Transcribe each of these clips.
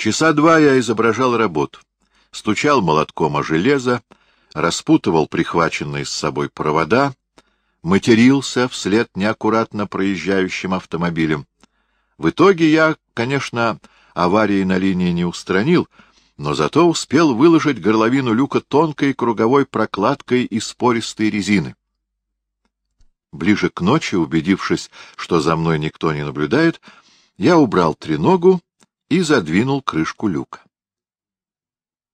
Часа два я изображал работу. Стучал молотком о железо, распутывал прихваченные с собой провода, матерился вслед неаккуратно проезжающим автомобилем. В итоге я, конечно, аварии на линии не устранил, но зато успел выложить горловину люка тонкой круговой прокладкой из пористой резины. Ближе к ночи, убедившись, что за мной никто не наблюдает, я убрал треногу и задвинул крышку люка.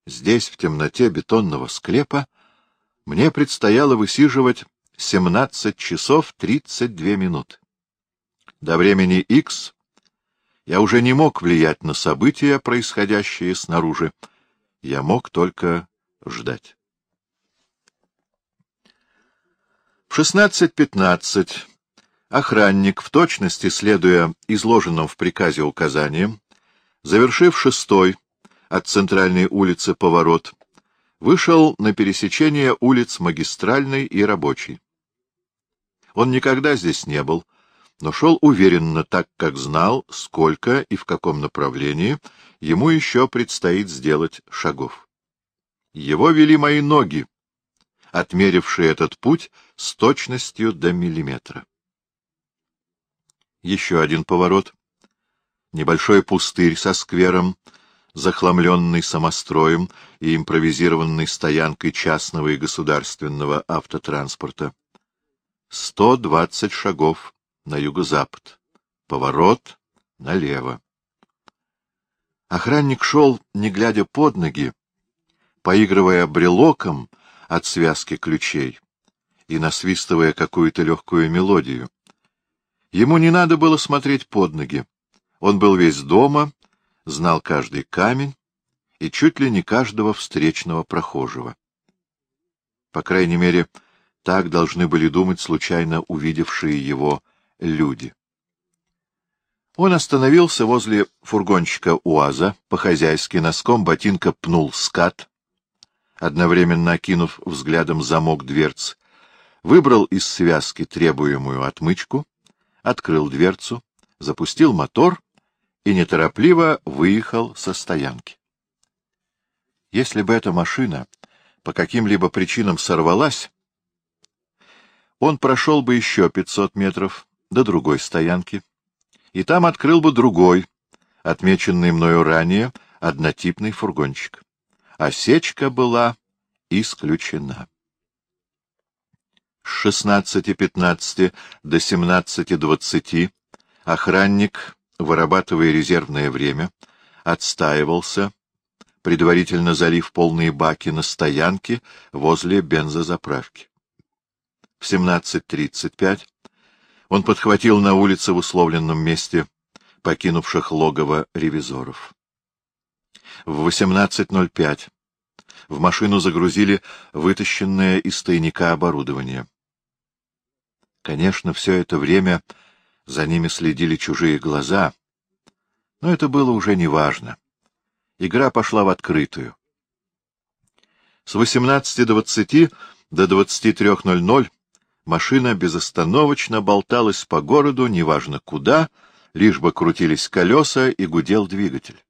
Здесь, в темноте бетонного склепа, мне предстояло высиживать 17 часов 32 минуты. До времени X я уже не мог влиять на события, происходящие снаружи. Я мог только ждать. В 16.15 охранник, в точности следуя изложенным в приказе указаниям, завершив шестой от центральной улицы поворот, вышел на пересечение улиц Магистральной и Рабочей. Он никогда здесь не был, но шел уверенно, так как знал, сколько и в каком направлении ему еще предстоит сделать шагов. Его вели мои ноги, отмерившие этот путь с точностью до миллиметра. Еще один поворот. Небольшой пустырь со сквером, захламленный самостроем и импровизированной стоянкой частного и государственного автотранспорта. Сто двадцать шагов на юго-запад. Поворот налево. Охранник шел, не глядя под ноги, поигрывая брелоком от связки ключей и насвистывая какую-то легкую мелодию. Ему не надо было смотреть под ноги. Он был весь дома, знал каждый камень и чуть ли не каждого встречного прохожего. По крайней мере, так должны были думать случайно увидевшие его люди. Он остановился возле фургончика УАЗа, по-хозяйски носком ботинка пнул скат, одновременно окинув взглядом замок дверц, выбрал из связки требуемую отмычку, открыл дверцу, запустил мотор и неторопливо выехал со стоянки. Если бы эта машина по каким-либо причинам сорвалась, он прошел бы еще пятьсот метров до другой стоянки, и там открыл бы другой, отмеченный мною ранее, однотипный фургончик. Осечка была исключена. С 16.15 до 17.20 охранник, вырабатывая резервное время, отстаивался, предварительно залив полные баки на стоянке возле бензозаправки. В 17.35 он подхватил на улице в условленном месте покинувших логово ревизоров. В 18.05 в машину загрузили вытащенное из тайника оборудование. Конечно, все это время за ними следили чужие глаза, но это было уже неважно. Игра пошла в открытую. С 18.20 до 23.00 машина безостановочно болталась по городу, неважно куда, лишь бы крутились колеса и гудел двигатель.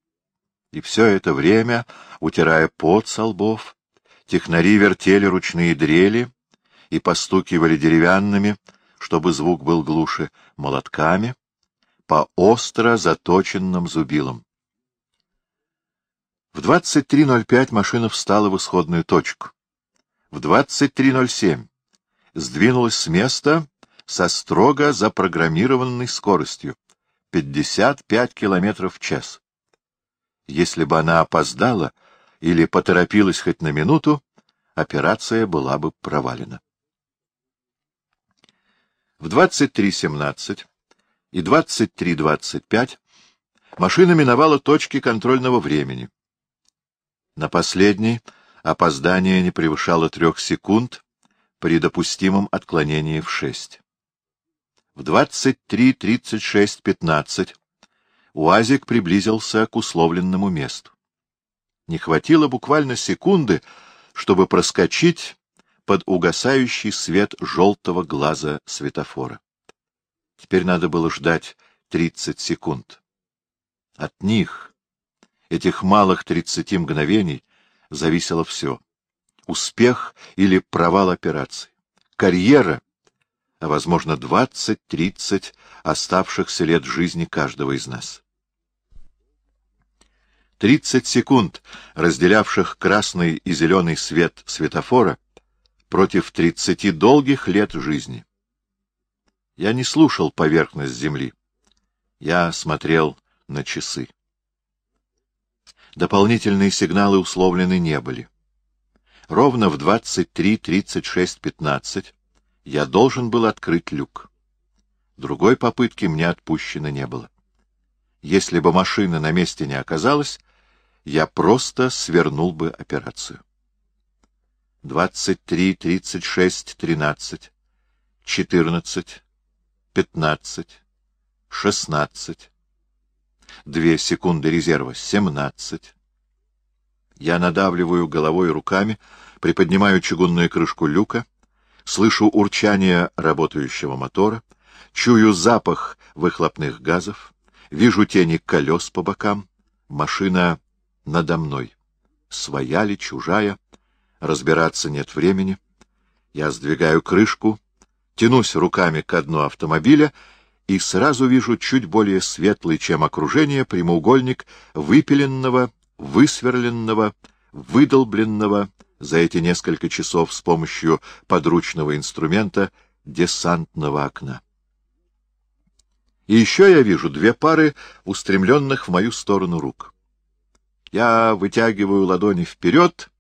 И все это время, утирая пот со лбов, технари вертели ручные дрели и постукивали деревянными, чтобы звук был глуше, молотками, по остро заточенным зубилам. В 23.05 машина встала в исходную точку. В 23.07 сдвинулась с места со строго запрограммированной скоростью — 55 км в час. Если бы она опоздала или поторопилась хоть на минуту, операция была бы провалена. В 23.17 и 23.25 машина миновала точки контрольного времени. На последней опоздание не превышало трех секунд при допустимом отклонении в 6. В 23.36.15 УАЗик приблизился к условленному месту. Не хватило буквально секунды, чтобы проскочить под угасающий свет желтого глаза светофора. Теперь надо было ждать 30 секунд. От них, этих малых тридцати мгновений зависело все. Успех или провал операции. Карьера, а, возможно, двадцать-тридцать оставшихся лет жизни каждого из нас. Тридцать секунд, разделявших красный и зеленый свет светофора, против тридцати долгих лет жизни. Я не слушал поверхность земли. Я смотрел на часы. Дополнительные сигналы условлены не были. Ровно в 23.36.15 я должен был открыть люк. Другой попытки мне отпущено не было. Если бы машина на месте не оказалась, я просто свернул бы операцию. 23.36.13, 14, 15, 16. Две секунды резерва — 17. Я надавливаю головой и руками, приподнимаю чугунную крышку люка, слышу урчание работающего мотора, чую запах выхлопных газов, вижу тени колес по бокам, машина надо мной. Своя ли, чужая, разбираться нет времени. Я сдвигаю крышку, тянусь руками к дну автомобиля и сразу вижу чуть более светлый, чем окружение, прямоугольник выпиленного, высверленного, выдолбленного за эти несколько часов с помощью подручного инструмента десантного окна. И еще я вижу две пары устремленных в мою сторону рук. Я вытягиваю ладони вперед,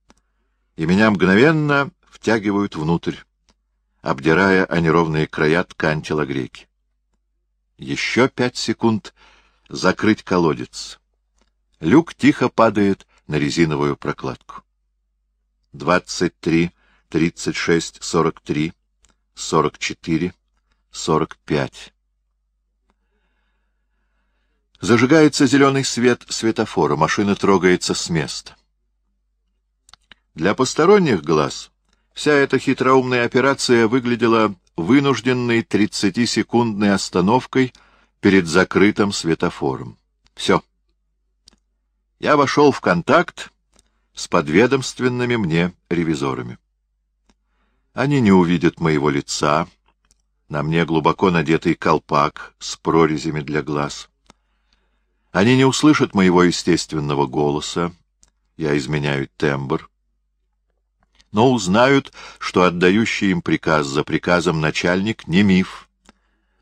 и меня мгновенно втягивают внутрь обдирая о неровные края ткань телогрейки. Еще пять секунд — закрыть колодец. Люк тихо падает на резиновую прокладку. Двадцать три, тридцать шесть, сорок три, сорок четыре, сорок пять. Зажигается зеленый свет светофора, машина трогается с места. Для посторонних глаз Вся эта хитроумная операция выглядела вынужденной 30-секундной остановкой перед закрытым светофором. Все. Я вошел в контакт с подведомственными мне ревизорами. Они не увидят моего лица, на мне глубоко надетый колпак с прорезями для глаз. Они не услышат моего естественного голоса, я изменяю тембр но узнают, что отдающий им приказ за приказом начальник не миф,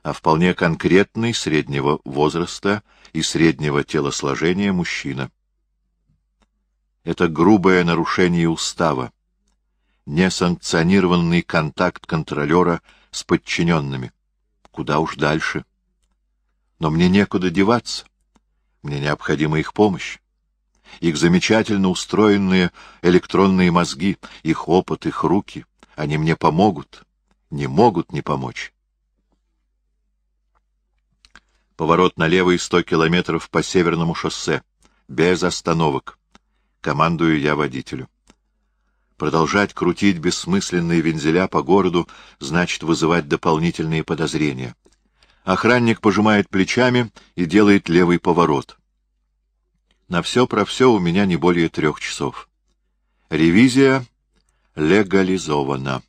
а вполне конкретный среднего возраста и среднего телосложения мужчина. Это грубое нарушение устава, несанкционированный контакт контролера с подчиненными. Куда уж дальше. Но мне некуда деваться. Мне необходима их помощь их замечательно устроенные электронные мозги, их опыт, их руки. Они мне помогут, не могут не помочь. Поворот налево и сто километров по северному шоссе, без остановок. Командую я водителю. Продолжать крутить бессмысленные вензеля по городу значит вызывать дополнительные подозрения. Охранник пожимает плечами и делает левый поворот. На все про все у меня не более трех часов. Ревизия легализована.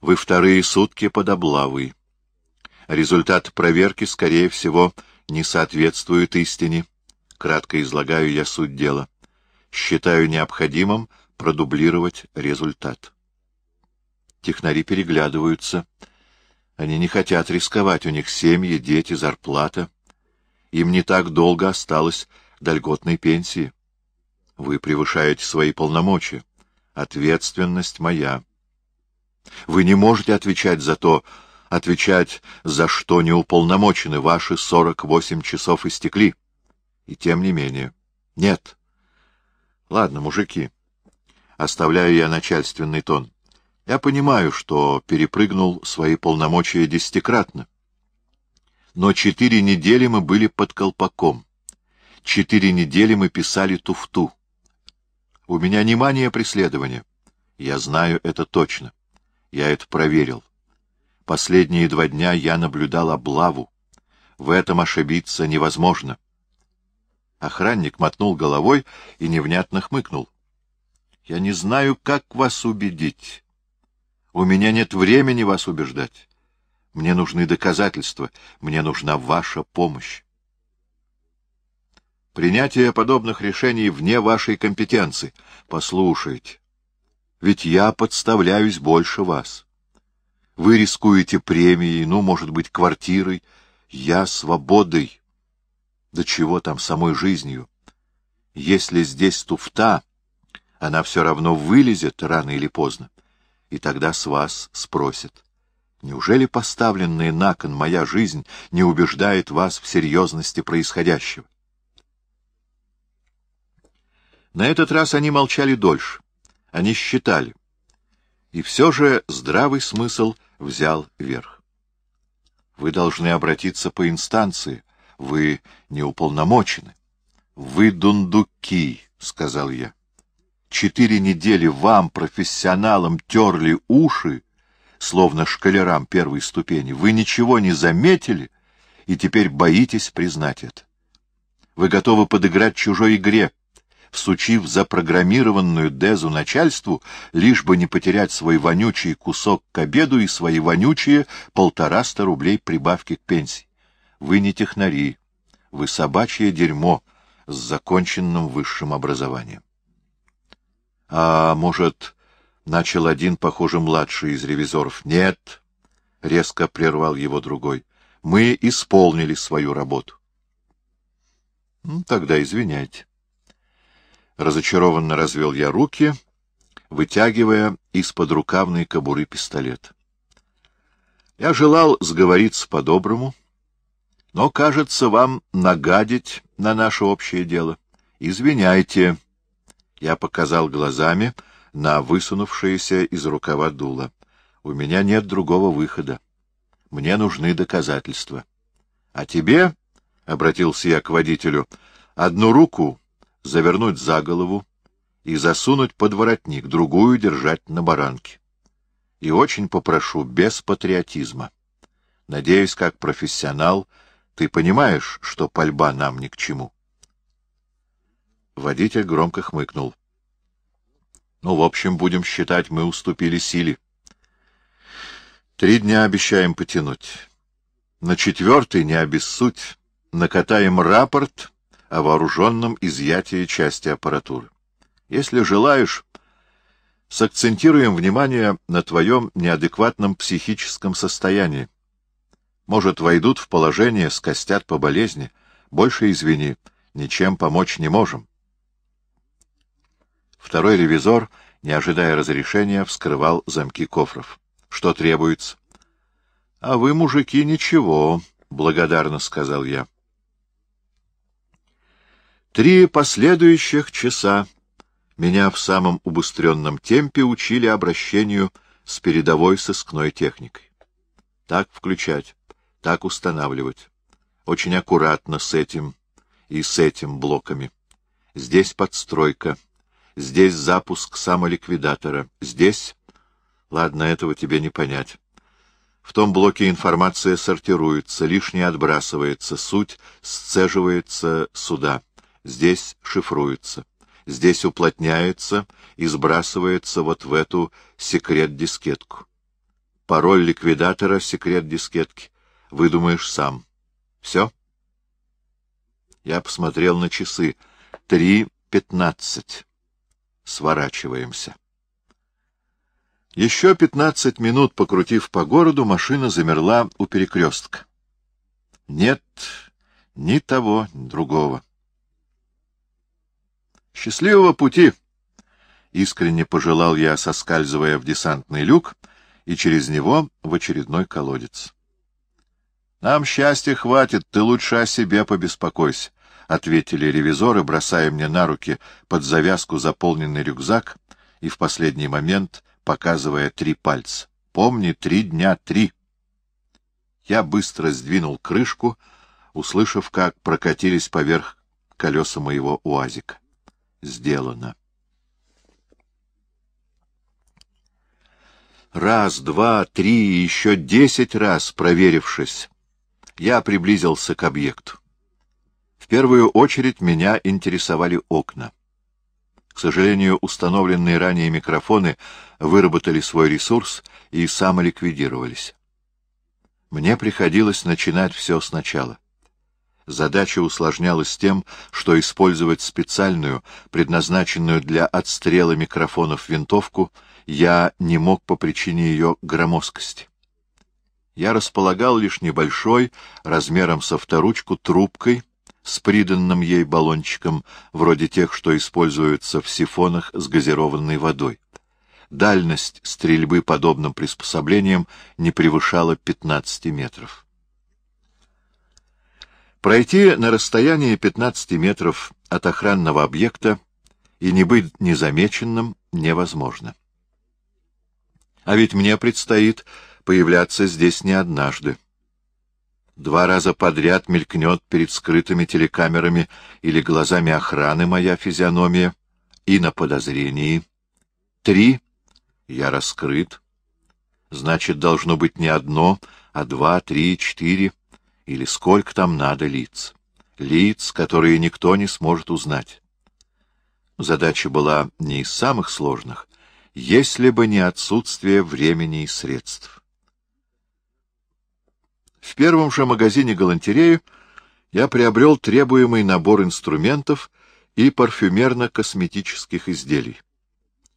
Вы вторые сутки под облавой. Результат проверки, скорее всего, не соответствует истине. Кратко излагаю я суть дела. Считаю необходимым продублировать результат. Технари переглядываются. Они не хотят рисковать, у них семьи, дети, зарплата. Им не так долго осталось до льготной пенсии. Вы превышаете свои полномочия. Ответственность моя. Вы не можете отвечать за то, отвечать за что не уполномочены. Ваши сорок восемь часов истекли. И тем не менее. Нет. Ладно, мужики. Оставляю я начальственный тон. Я понимаю, что перепрыгнул свои полномочия десятикратно. Но четыре недели мы были под колпаком. Четыре недели мы писали туфту. У меня не мания преследования. Я знаю это точно. Я это проверил. Последние два дня я наблюдал облаву. В этом ошибиться невозможно. Охранник мотнул головой и невнятно хмыкнул. — Я не знаю, как вас убедить. У меня нет времени вас убеждать. Мне нужны доказательства, мне нужна ваша помощь. Принятие подобных решений вне вашей компетенции. Послушайте, ведь я подставляюсь больше вас. Вы рискуете премией, ну, может быть, квартирой. Я свободой. Да чего там, самой жизнью. Если здесь туфта, она все равно вылезет рано или поздно, и тогда с вас спросят. Неужели поставленная на кон моя жизнь не убеждает вас в серьезности происходящего? На этот раз они молчали дольше. Они считали. И все же здравый смысл взял верх. Вы должны обратиться по инстанции. Вы не уполномочены. Вы дундуки, — сказал я. Четыре недели вам, профессионалам, терли уши, словно шкалерам первой ступени. Вы ничего не заметили и теперь боитесь признать это. Вы готовы подыграть чужой игре, всучив запрограммированную Дезу начальству, лишь бы не потерять свой вонючий кусок к обеду и свои вонючие полтораста рублей прибавки к пенсии. Вы не технари, вы собачье дерьмо с законченным высшим образованием. — А может, — начал один, похоже, младший из ревизоров. — Нет, — резко прервал его другой, — мы исполнили свою работу. Ну, — Тогда извиняйте. Разочарованно развел я руки, вытягивая из-под рукавной кобуры пистолет. Я желал сговориться по-доброму, но, кажется, вам нагадить на наше общее дело. Извиняйте. Я показал глазами на высунувшееся из рукава дуло. У меня нет другого выхода. Мне нужны доказательства. А тебе, — обратился я к водителю, — одну руку завернуть за голову и засунуть под воротник, другую держать на баранке. И очень попрошу, без патриотизма. Надеюсь, как профессионал, ты понимаешь, что пальба нам ни к чему. Водитель громко хмыкнул. Ну, в общем, будем считать, мы уступили силе. Три дня обещаем потянуть. На четвертый, не обессудь, накатаем рапорт о вооруженном изъятии части аппаратуры. Если желаешь, сакцентируем внимание на твоем неадекватном психическом состоянии. Может, войдут в положение, скостят по болезни. Больше извини, ничем помочь не можем. Второй ревизор, не ожидая разрешения, вскрывал замки кофров. Что требуется? — А вы, мужики, ничего, — благодарно сказал я. Три последующих часа меня в самом убыстренном темпе учили обращению с передовой сыскной техникой. Так включать, так устанавливать. Очень аккуратно с этим и с этим блоками. Здесь подстройка, здесь запуск самоликвидатора, здесь... Ладно, этого тебе не понять. В том блоке информация сортируется, лишнее отбрасывается, суть сцеживается сюда здесь шифруется, здесь уплотняется и сбрасывается вот в эту секрет-дискетку. Пароль ликвидатора секрет-дискетки выдумаешь сам. Все? Я посмотрел на часы. Три пятнадцать. Сворачиваемся. Еще пятнадцать минут, покрутив по городу, машина замерла у перекрестка. Нет ни того, ни другого. Счастливого пути! Искренне пожелал я, соскальзывая в десантный люк и через него в очередной колодец. — Нам счастья хватит, ты лучше о себе побеспокойся, — ответили ревизоры, бросая мне на руки под завязку заполненный рюкзак и в последний момент показывая три пальца. — Помни, три дня, три. Я быстро сдвинул крышку, услышав, как прокатились поверх колеса моего уазика сделано. Раз, два, три и еще десять раз проверившись, я приблизился к объекту. В первую очередь меня интересовали окна. К сожалению, установленные ранее микрофоны выработали свой ресурс и самоликвидировались. Мне приходилось начинать все сначала. Задача усложнялась тем, что использовать специальную, предназначенную для отстрела микрофонов винтовку, я не мог по причине ее громоздкости. Я располагал лишь небольшой, размером со вторучку, трубкой с приданным ей баллончиком, вроде тех, что используются в сифонах с газированной водой. Дальность стрельбы подобным приспособлением не превышала 15 метров. Пройти на расстоянии 15 метров от охранного объекта и не быть незамеченным невозможно. А ведь мне предстоит появляться здесь не однажды. Два раза подряд мелькнет перед скрытыми телекамерами или глазами охраны моя физиономия и на подозрении. Три — я раскрыт. Значит, должно быть не одно, а два, три, четыре — или сколько там надо лиц. Лиц, которые никто не сможет узнать. Задача была не из самых сложных, если бы не отсутствие времени и средств. В первом же магазине галантереи я приобрел требуемый набор инструментов и парфюмерно-косметических изделий.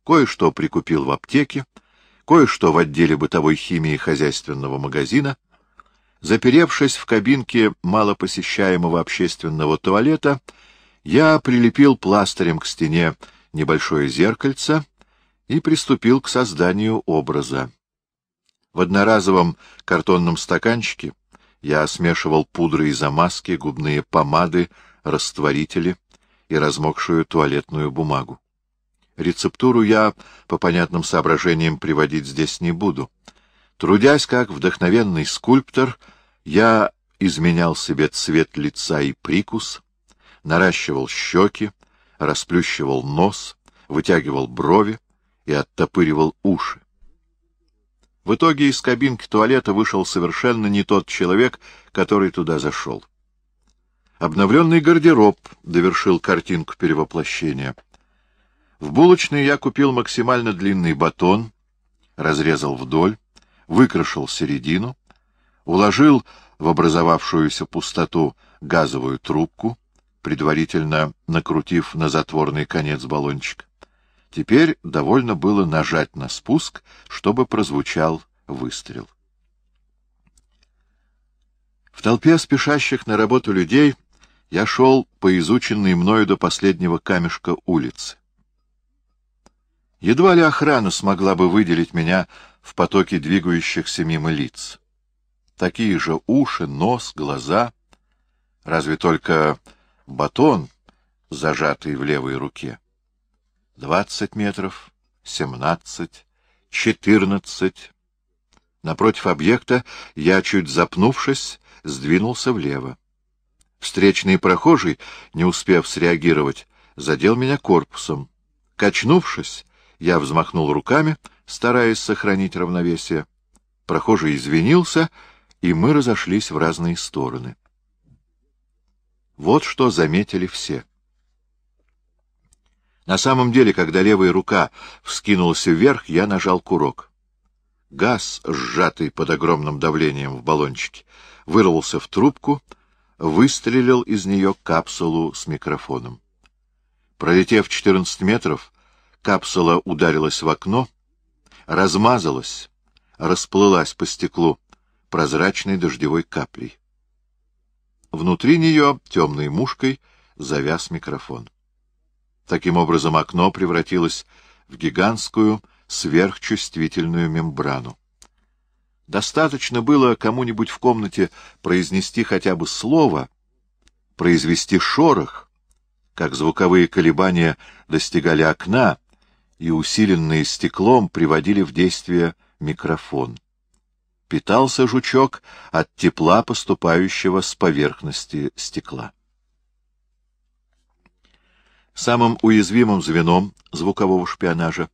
Кое-что прикупил в аптеке, кое-что в отделе бытовой химии хозяйственного магазина — Заперевшись в кабинке малопосещаемого общественного туалета, я прилепил пластырем к стене небольшое зеркальце и приступил к созданию образа. В одноразовом картонном стаканчике я смешивал пудры и замазки, губные помады, растворители и размокшую туалетную бумагу. Рецептуру я, по понятным соображениям, приводить здесь не буду. Трудясь как вдохновенный скульптор, я изменял себе цвет лица и прикус, наращивал щеки, расплющивал нос, вытягивал брови и оттопыривал уши. В итоге из кабинки туалета вышел совершенно не тот человек, который туда зашел. Обновленный гардероб довершил картинку перевоплощения. В булочной я купил максимально длинный батон, разрезал вдоль, выкрашил середину, уложил в образовавшуюся пустоту газовую трубку, предварительно накрутив на затворный конец баллончик. Теперь довольно было нажать на спуск, чтобы прозвучал выстрел. В толпе спешащих на работу людей я шел по изученной мною до последнего камешка улицы. Едва ли охрана смогла бы выделить меня в потоке двигающихся мимо лиц. Такие же уши, нос, глаза, разве только батон, зажатый в левой руке. Двадцать метров, семнадцать, четырнадцать. Напротив объекта я, чуть запнувшись, сдвинулся влево. Встречный прохожий, не успев среагировать, задел меня корпусом. Качнувшись, я взмахнул руками, стараясь сохранить равновесие. Прохожий извинился, и мы разошлись в разные стороны. Вот что заметили все. На самом деле, когда левая рука вскинулась вверх, я нажал курок. Газ, сжатый под огромным давлением в баллончике, вырвался в трубку, выстрелил из нее капсулу с микрофоном. Пролетев 14 метров, Капсула ударилась в окно, размазалась, расплылась по стеклу прозрачной дождевой каплей. Внутри нее темной мушкой завяз микрофон. Таким образом, окно превратилось в гигантскую сверхчувствительную мембрану. Достаточно было кому-нибудь в комнате произнести хотя бы слово, произвести шорох, как звуковые колебания достигали окна, и усиленные стеклом приводили в действие микрофон. Питался жучок от тепла, поступающего с поверхности стекла. Самым уязвимым звеном звукового шпионажа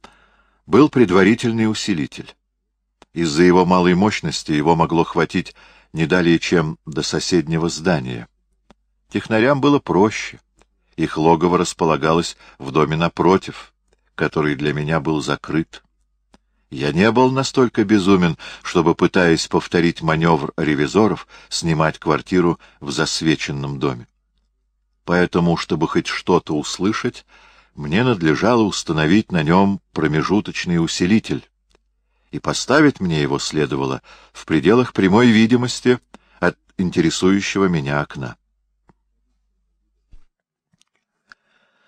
был предварительный усилитель. Из-за его малой мощности его могло хватить не далее, чем до соседнего здания. Технарям было проще. Их логово располагалось в доме напротив, который для меня был закрыт. Я не был настолько безумен, чтобы, пытаясь повторить маневр ревизоров, снимать квартиру в засвеченном доме. Поэтому, чтобы хоть что-то услышать, мне надлежало установить на нем промежуточный усилитель, и поставить мне его следовало в пределах прямой видимости от интересующего меня окна.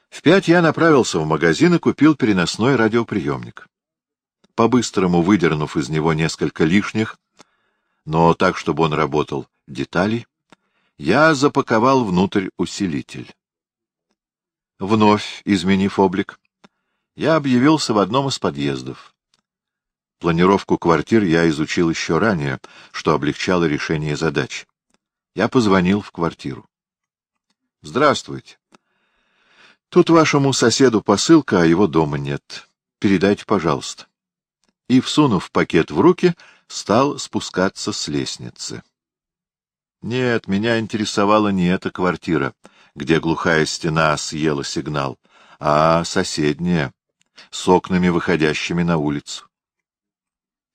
В пять я направился в магазин и купил переносной радиоприемник. По-быстрому выдернув из него несколько лишних, но так, чтобы он работал, деталей, я запаковал внутрь усилитель. Вновь изменив облик, я объявился в одном из подъездов. Планировку квартир я изучил еще ранее, что облегчало решение задач. Я позвонил в квартиру. — Здравствуйте. Тут вашему соседу посылка, а его дома нет. Передайте, пожалуйста. И, всунув пакет в руки, стал спускаться с лестницы. Нет, меня интересовала не эта квартира, где глухая стена съела сигнал, а соседняя, с окнами, выходящими на улицу.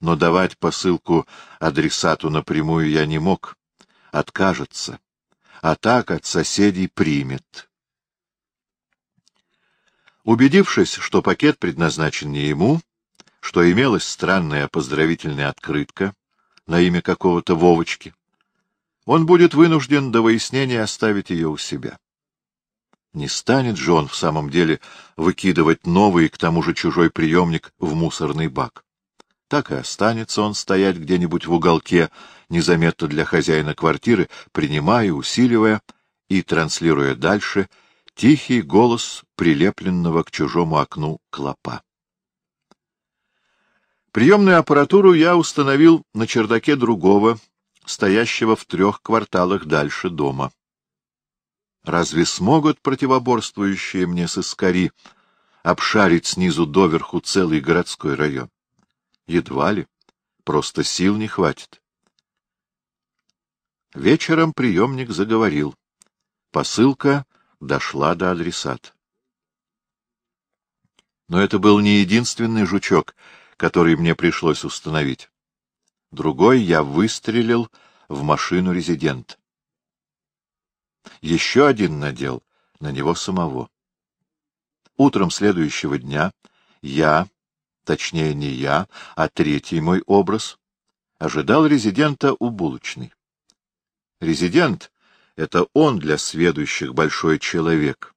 Но давать посылку адресату напрямую я не мог. Откажется. А так от соседей примет. Убедившись, что пакет предназначен не ему, что имелась странная поздравительная открытка на имя какого-то Вовочки, он будет вынужден до выяснения оставить ее у себя. Не станет же он в самом деле выкидывать новый, к тому же чужой приемник, в мусорный бак. Так и останется он стоять где-нибудь в уголке, незаметно для хозяина квартиры, принимая, усиливая и транслируя дальше — тихий голос прилепленного к чужому окну клопа. Приемную аппаратуру я установил на чердаке другого, стоящего в трех кварталах дальше дома. Разве смогут противоборствующие мне сыскари обшарить снизу доверху целый городской район? Едва ли. Просто сил не хватит. Вечером приемник заговорил. Посылка дошла до адресата. Но это был не единственный жучок, который мне пришлось установить. Другой я выстрелил в машину резидента. Еще один надел на него самого. Утром следующего дня я, точнее не я, а третий мой образ, ожидал резидента у булочной. Резидент это он для сведущих большой человек,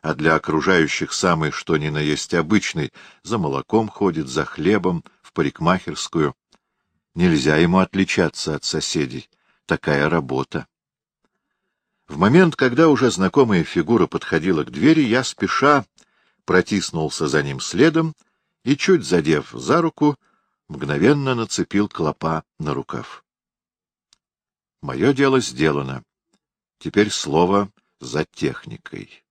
а для окружающих самый что ни на есть обычный, за молоком ходит, за хлебом, в парикмахерскую. Нельзя ему отличаться от соседей. Такая работа. В момент, когда уже знакомая фигура подходила к двери, я спеша протиснулся за ним следом и, чуть задев за руку, мгновенно нацепил клопа на рукав. Мое дело сделано. Теперь слово за техникой.